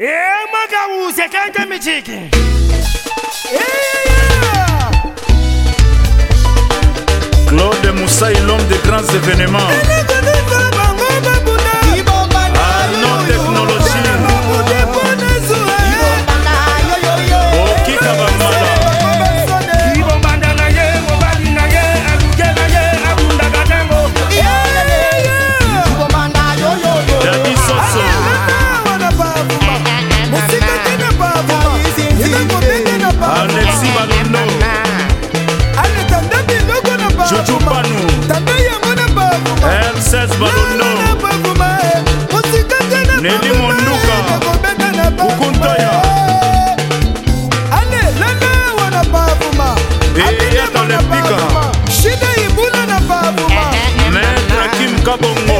Eh emakawuze kanto emijiki Claude Moussa est l'homme des grands événements. malono neli monduka kukuntaya eyata lepika maître kim kabongo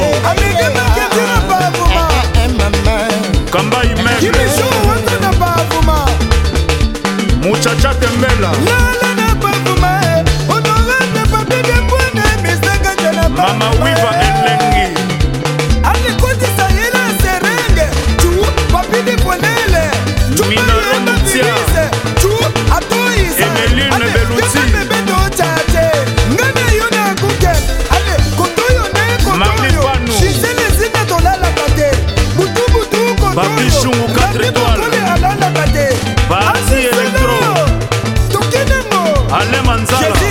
Allez, Manzala.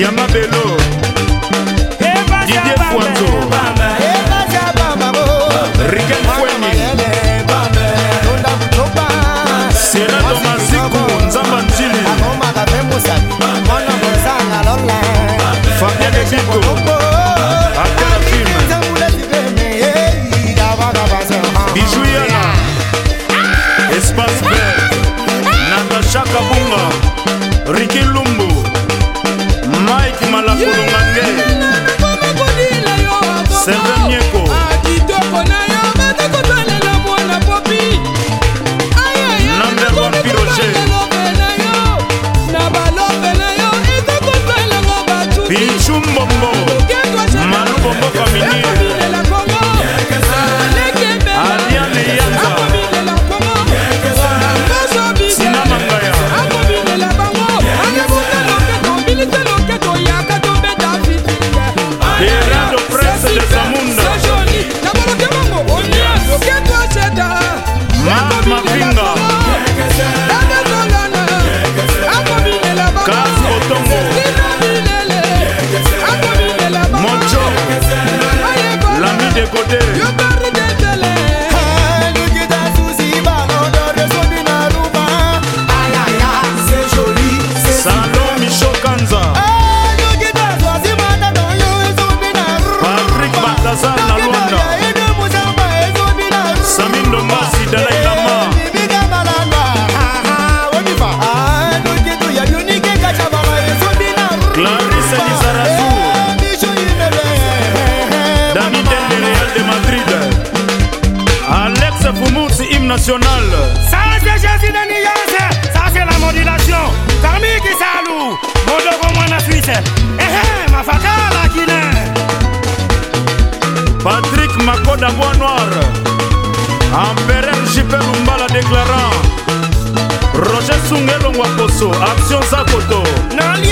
yama belo didie fwanzo riken fweni senato masiku nzamba ntili fabien ekiko bijuyana espace bel natasha kabunga riki lumbu maiti malakolonga te serve mieko nationale. Ça c'est Jésus de Niance, ça c'est la modulation. Parmi qui salou, mon dogo moi na Suisse. Eh eh, ma faka la Guinée. Patrick Makoda Bois Noir, Empereur Jipé Lumbala déclarant. Roger Sungelongwa Poso, Action Zakoto. Nali